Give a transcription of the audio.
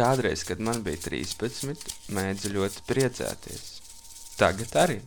Kādreiz, kad man bija 13, mēdzu ļoti priecāties. Tagad arī.